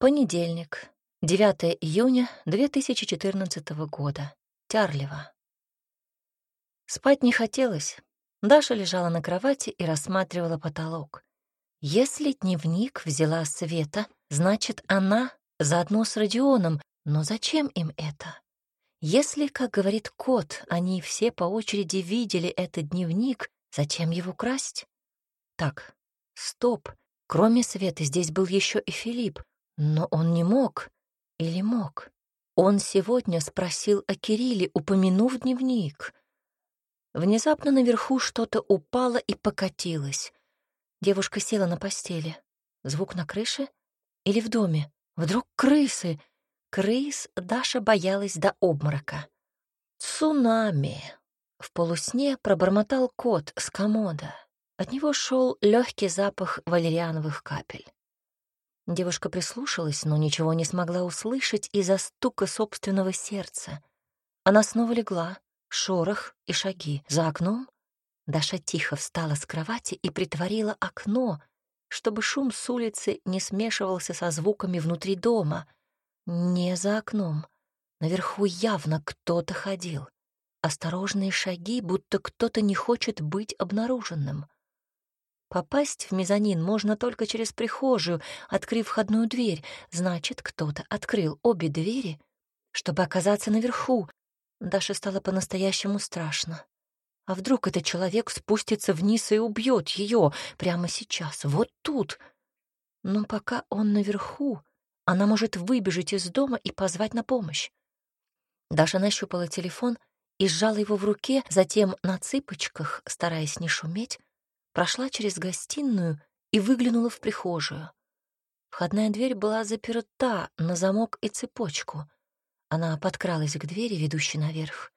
Понедельник, 9 июня 2014 года. Тярлево. Спать не хотелось. Даша лежала на кровати и рассматривала потолок. Если дневник взяла Света, значит, она заодно с Родионом, но зачем им это? Если, как говорит кот, они все по очереди видели этот дневник, зачем его красть? Так, стоп. Кроме Светы здесь был еще и Филипп. Но он не мог. Или мог? Он сегодня спросил о Кирилле, упомянув дневник. Внезапно наверху что-то упало и покатилось. Девушка села на постели. Звук на крыше? Или в доме? Вдруг крысы? Крыс Даша боялась до обморока. «Цунами!» В полусне пробормотал кот с комода. От него шел легкий запах валериановых капель. Девушка прислушалась, но ничего не смогла услышать из-за стука собственного сердца. Она снова легла, шорох и шаги. За окном Даша тихо встала с кровати и притворила окно, чтобы шум с улицы не смешивался со звуками внутри дома. Не за окном. Наверху явно кто-то ходил. Осторожные шаги, будто кто-то не хочет быть обнаруженным. Попасть в мезонин можно только через прихожую, открыв входную дверь. Значит, кто-то открыл обе двери, чтобы оказаться наверху. Даше стало по-настоящему страшно. А вдруг этот человек спустится вниз и убьет ее прямо сейчас, вот тут? Но пока он наверху, она может выбежать из дома и позвать на помощь. Даша нащупала телефон и сжала его в руке, затем на цыпочках, стараясь не шуметь, прошла через гостиную и выглянула в прихожую. Входная дверь была заперта на замок и цепочку. Она подкралась к двери, ведущей наверх.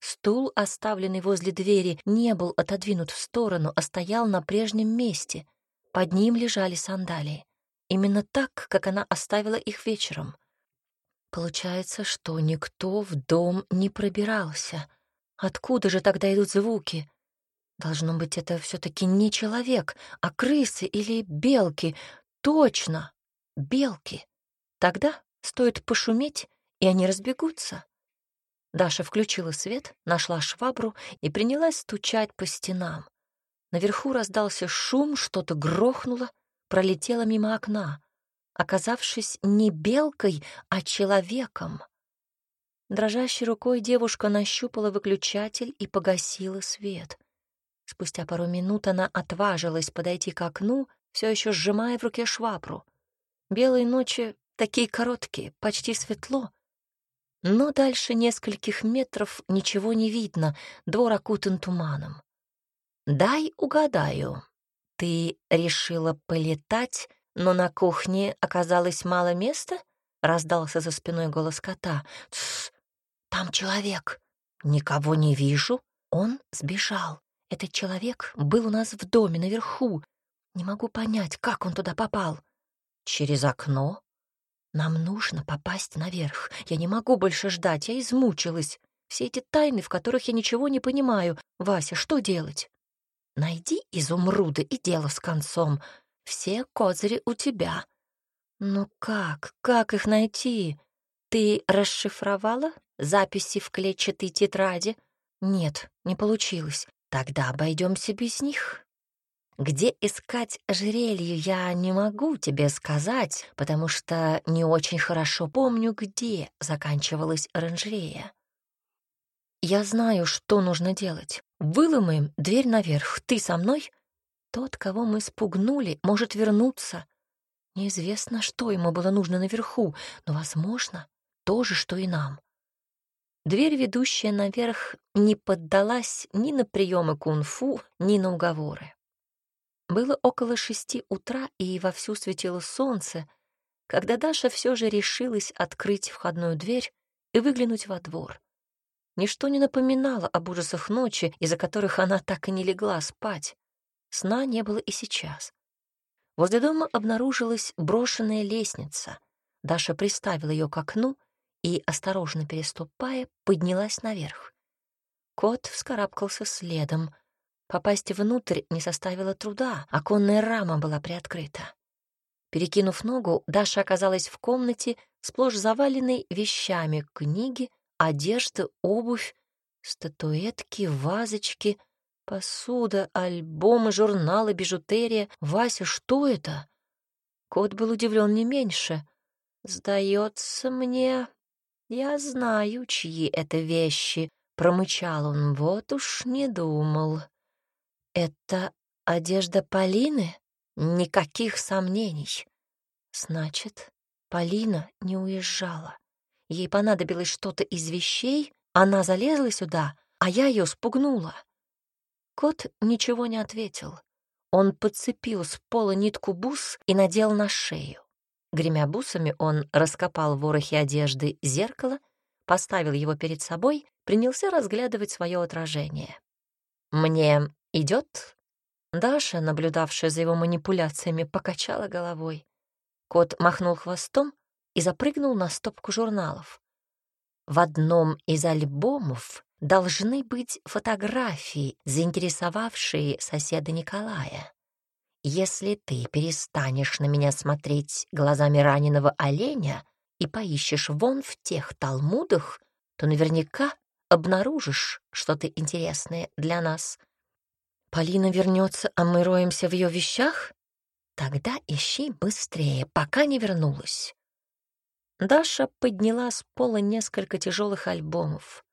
Стул, оставленный возле двери, не был отодвинут в сторону, а стоял на прежнем месте. Под ним лежали сандалии. Именно так, как она оставила их вечером. Получается, что никто в дом не пробирался. Откуда же тогда идут звуки? Должно быть, это все-таки не человек, а крысы или белки. Точно, белки. Тогда стоит пошуметь, и они разбегутся. Даша включила свет, нашла швабру и принялась стучать по стенам. Наверху раздался шум, что-то грохнуло, пролетело мимо окна, оказавшись не белкой, а человеком. Дрожащей рукой девушка нащупала выключатель и погасила свет. Спустя пару минут она отважилась подойти к окну, все еще сжимая в руке швабру. Белые ночи такие короткие, почти светло. Но дальше нескольких метров ничего не видно, двор окутан туманом. «Дай угадаю. Ты решила полетать, но на кухне оказалось мало места?» — раздался за спиной голос кота. «Тссс! Там человек. Никого не вижу. Он сбежал. Этот человек был у нас в доме наверху. Не могу понять, как он туда попал. Через окно? Нам нужно попасть наверх. Я не могу больше ждать, я измучилась. Все эти тайны, в которых я ничего не понимаю. Вася, что делать? Найди изумруды и дело с концом. Все козыри у тебя. Но как? Как их найти? Ты расшифровала записи в клетчатой тетради? Нет, не получилось. Тогда обойдемся без них. Где искать ожерелье, я не могу тебе сказать, потому что не очень хорошо помню, где заканчивалась оранжерея. Я знаю, что нужно делать. Выломаем дверь наверх. Ты со мной? Тот, кого мы спугнули, может вернуться. Неизвестно, что ему было нужно наверху, но, возможно, то же, что и нам. Дверь, ведущая наверх, не поддалась ни на приемы кунг-фу, ни на уговоры. Было около шести утра, и вовсю светило солнце, когда Даша все же решилась открыть входную дверь и выглянуть во двор. Ничто не напоминало об ужасах ночи, из-за которых она так и не легла спать. Сна не было и сейчас. Возле дома обнаружилась брошенная лестница. Даша приставила ее к окну — и, осторожно переступая, поднялась наверх. Кот вскарабкался следом. Попасть внутрь не составило труда, оконная рама была приоткрыта. Перекинув ногу, Даша оказалась в комнате, сплошь заваленной вещами, книги, одежда, обувь, статуэтки, вазочки, посуда, альбомы, журналы, бижутерия. Вася, что это? Кот был удивлен не меньше. Сдается мне, я знаю, чьи это вещи, промычал он. Вот уж не думал. Это одежда Полины? Никаких сомнений. Значит, Полина не уезжала. Ей понадобилось что-то из вещей, она залезла сюда, а я ее спугнула. Кот ничего не ответил. Он подцепил с пола нитку бус и надел на шею. Гремя бусами, он раскопал в ворохе одежды зеркало, поставил его перед собой, принялся разглядывать свое отражение. «Мне идет?» Даша, наблюдавшая за его манипуляциями, покачала головой. Кот махнул хвостом и запрыгнул на стопку журналов. В одном из альбомов должны быть фотографии, заинтересовавшие соседа Николая. Если ты перестанешь на меня смотреть глазами раненого оленя и поищешь вон в тех талмудах, то наверняка обнаружишь что-то интересное для нас — Полина вернется, а мы роемся в ее вещах? Тогда ищи быстрее, пока не вернулась. Даша подняла с пола несколько тяжелых альбомов.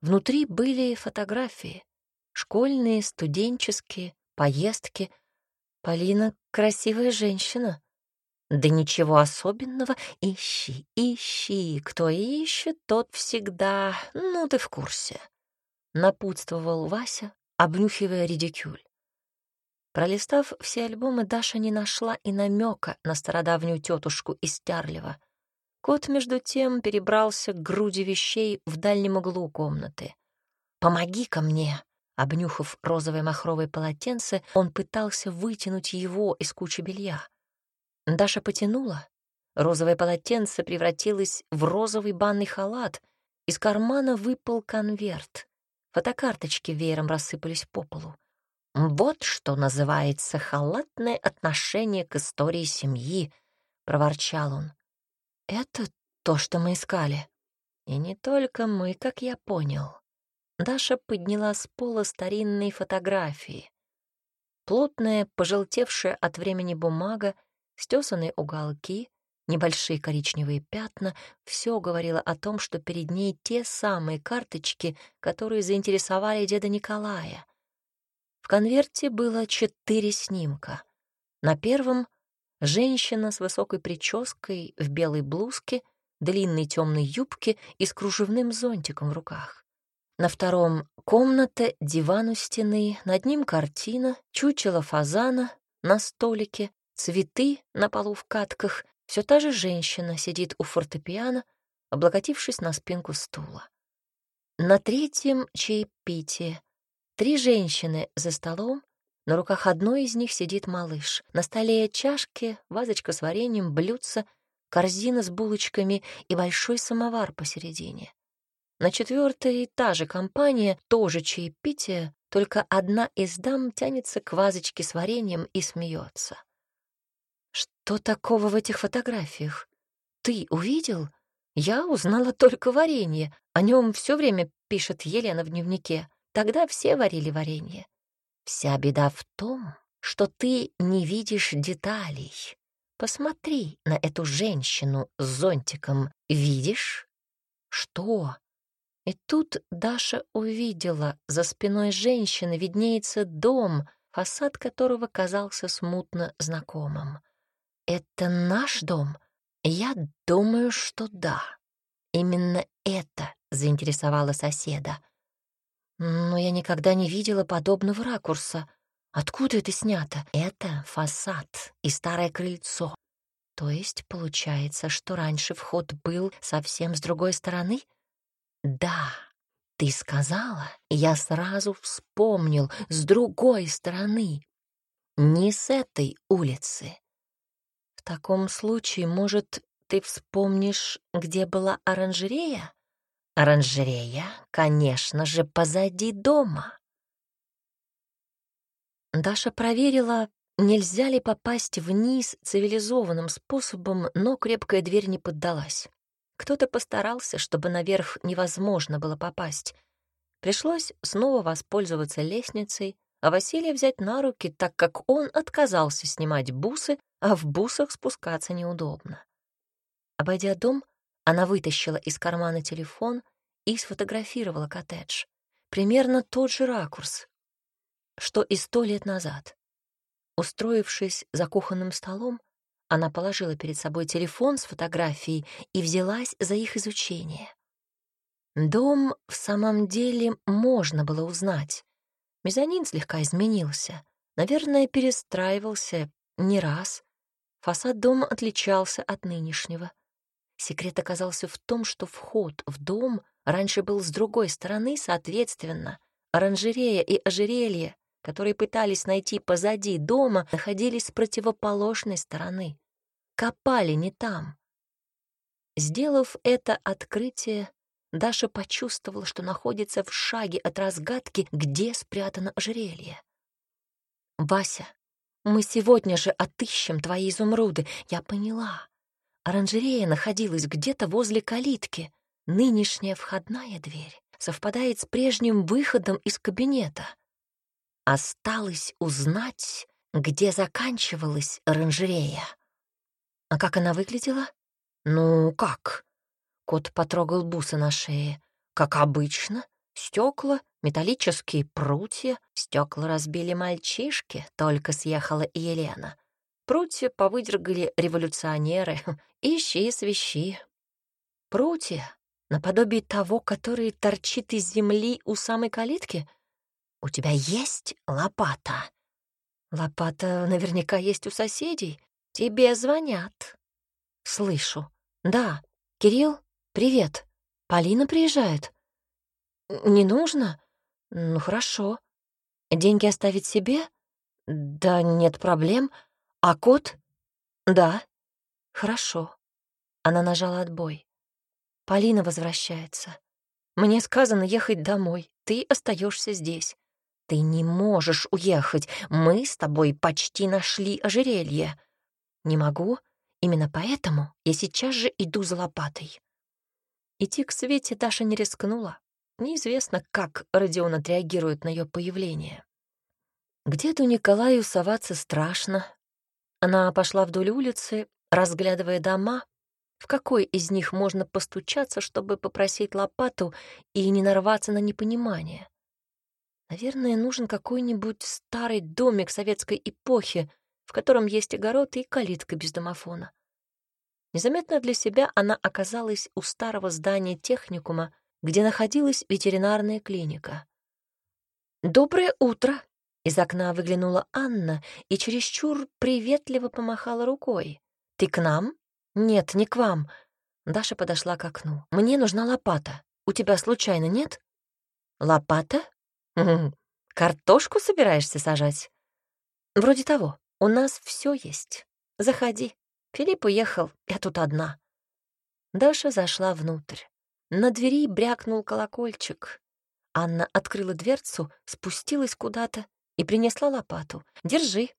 Внутри были фотографии. Школьные, студенческие, поездки. Полина — красивая женщина. Да ничего особенного. Ищи, ищи. Кто ищет, тот всегда... Ну, ты в курсе. Напутствовал Вася, обнюхивая редикюль. Пролистав все альбомы, Даша не нашла и намека на стародавнюю тетушку из Тярлева. Кот, между тем, перебрался к груди вещей в дальнем углу комнаты. «Помоги-ка мне!» Обнюхав розовое махровое полотенце, он пытался вытянуть его из кучи белья. Даша потянула. Розовое полотенце превратилось в розовый банный халат. Из кармана выпал конверт. Фотокарточки веером рассыпались по полу. «Вот что называется халатное отношение к истории семьи», — проворчал он. «Это то, что мы искали. И не только мы, как я понял». Даша подняла с пола старинные фотографии. Плотная, пожелтевшая от времени бумага, стесанные уголки, Небольшие коричневые пятна — все говорило о том, что перед ней те самые карточки, которые заинтересовали деда Николая. В конверте было четыре снимка. На первом — женщина с высокой прической в белой блузке, длинной темной юбке и с кружевным зонтиком в руках. На втором — комната, диван у стены, над ним картина, чучело фазана на столике, цветы на полу в катках все та же женщина сидит у фортепиано, облокотившись на спинку стула. На третьем — чаепитие. Три женщины за столом, на руках одной из них сидит малыш. На столе чашки, вазочка с вареньем, блюдца, корзина с булочками и большой самовар посередине. На четвертой та же компания, тоже чаепитие, только одна из дам тянется к вазочке с вареньем и смеется. Что такого в этих фотографиях? Ты увидел? Я узнала только варенье. О нем все время пишет Елена в дневнике. Тогда все варили варенье. Вся беда в том, что ты не видишь деталей. Посмотри на эту женщину с зонтиком. Видишь? Что? И тут Даша увидела, за спиной женщины виднеется дом, фасад которого казался смутно знакомым. «Это наш дом?» Я думаю, что да. Именно это заинтересовало соседа. Но я никогда не видела подобного ракурса. Откуда это снято? Это фасад и старое крыльцо. То есть получается, что раньше вход был совсем с другой стороны? Да, ты сказала, я сразу вспомнил, с другой стороны. Не с этой улицы таком случае, может, ты вспомнишь, где была оранжерея? Оранжерея, конечно же, позади дома. Даша проверила, нельзя ли попасть вниз цивилизованным способом, но крепкая дверь не поддалась. Кто-то постарался, чтобы наверх невозможно было попасть. Пришлось снова воспользоваться лестницей, а Василия взять на руки, так как он отказался снимать бусы, а в бусах спускаться неудобно. Обойдя дом, она вытащила из кармана телефон и сфотографировала коттедж. Примерно тот же ракурс, что и сто лет назад. Устроившись за кухонным столом, она положила перед собой телефон с фотографией и взялась за их изучение. Дом в самом деле можно было узнать. Мезонин слегка изменился. Наверное, перестраивался не раз. Фасад дома отличался от нынешнего. Секрет оказался в том, что вход в дом раньше был с другой стороны, соответственно, оранжерея и ожерелье которые пытались найти позади дома, находились с противоположной стороны. Копали не там. Сделав это открытие, Даша почувствовала, что находится в шаге от разгадки, где спрятано ожерелье. «Вася, мы сегодня же отыщем твои изумруды. Я поняла. Оранжерея находилась где-то возле калитки. Нынешняя входная дверь совпадает с прежним выходом из кабинета. Осталось узнать, где заканчивалась оранжерея. А как она выглядела? Ну, как? Кот потрогал бусы на шее. Как обычно, стекла, металлические прутья. Стекла разбили мальчишки, только съехала и Елена. Прутья повыдергали революционеры. Ищи, свищи. Прутья, наподобие того, который торчит из земли у самой калитки? «У тебя есть лопата?» «Лопата наверняка есть у соседей. Тебе звонят». «Слышу. Да. Кирилл, привет. Полина приезжает?» «Не нужно? Ну, хорошо. Деньги оставить себе?» «Да нет проблем. А кот?» «Да. Хорошо». Она нажала отбой. Полина возвращается. «Мне сказано ехать домой. Ты остаешься здесь. «Ты не можешь уехать. Мы с тобой почти нашли ожерелье». «Не могу. Именно поэтому я сейчас же иду за лопатой». Идти к Свете Даша не рискнула. Неизвестно, как Родион отреагирует на ее появление. Деду Николаю соваться страшно. Она пошла вдоль улицы, разглядывая дома, в какой из них можно постучаться, чтобы попросить лопату и не нарваться на непонимание. Наверное, нужен какой-нибудь старый домик советской эпохи, в котором есть огород и калитка без домофона. Незаметно для себя она оказалась у старого здания техникума, где находилась ветеринарная клиника. «Доброе утро!» Из окна выглянула Анна и чересчур приветливо помахала рукой. «Ты к нам?» «Нет, не к вам». Даша подошла к окну. «Мне нужна лопата. У тебя случайно нет?» «Лопата?» Картошку собираешься сажать? Вроде того. У нас все есть. Заходи. Филипп уехал, я тут одна. Даша зашла внутрь. На двери брякнул колокольчик. Анна открыла дверцу, спустилась куда-то и принесла лопату. Держи.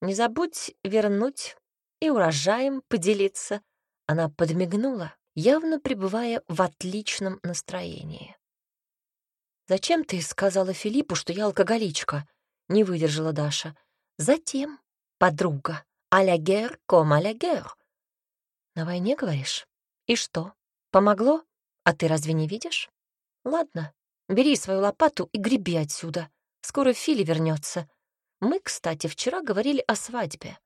Не забудь вернуть и урожаем поделиться. Она подмигнула, явно пребывая в отличном настроении. «Зачем ты сказала Филиппу, что я алкоголичка?» — не выдержала Даша. «Затем, подруга, а-ля гер ком а-ля гер». «На войне, говоришь? И что, помогло? А ты разве не видишь? Ладно, бери свою лопату и греби отсюда. Скоро Фили вернется. Мы, кстати, вчера говорили о свадьбе.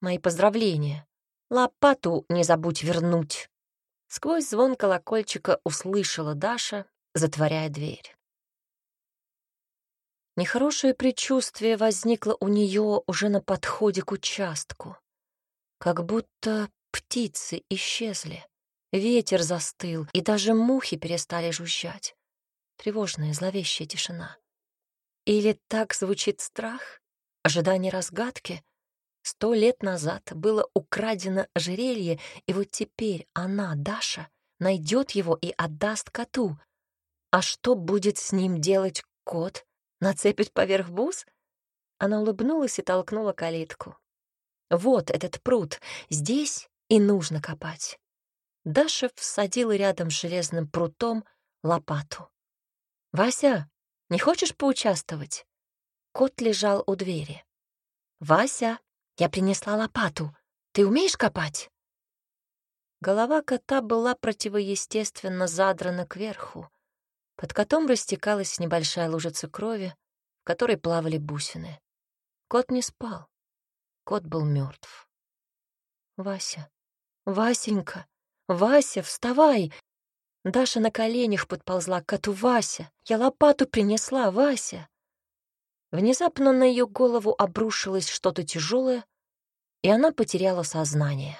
Мои поздравления. Лопату не забудь вернуть». Сквозь звон колокольчика услышала Даша, затворяя дверь. Нехорошее предчувствие возникло у нее уже на подходе к участку. Как будто птицы исчезли, ветер застыл, и даже мухи перестали жужжать. Тревожная, зловещая тишина. Или так звучит страх, ожидание разгадки? Сто лет назад было украдено ожерелье, и вот теперь она, Даша, найдет его и отдаст коту. А что будет с ним делать кот? Нацепить поверх бус? Она улыбнулась и толкнула калитку. «Вот этот пруд. Здесь и нужно копать». Даша всадила рядом с железным прутом лопату. «Вася, не хочешь поучаствовать?» Кот лежал у двери. «Вася, я принесла лопату. Ты умеешь копать?» Голова кота была противоестественно задрана кверху. Под котом растекалась небольшая лужица крови, в которой плавали бусины. Кот не спал. Кот был мертв. «Вася! Васенька! Вася, вставай!» Даша на коленях подползла к коту. «Вася! Я лопату принесла, Вася!» Внезапно на ее голову обрушилось что-то тяжелое, и она потеряла сознание.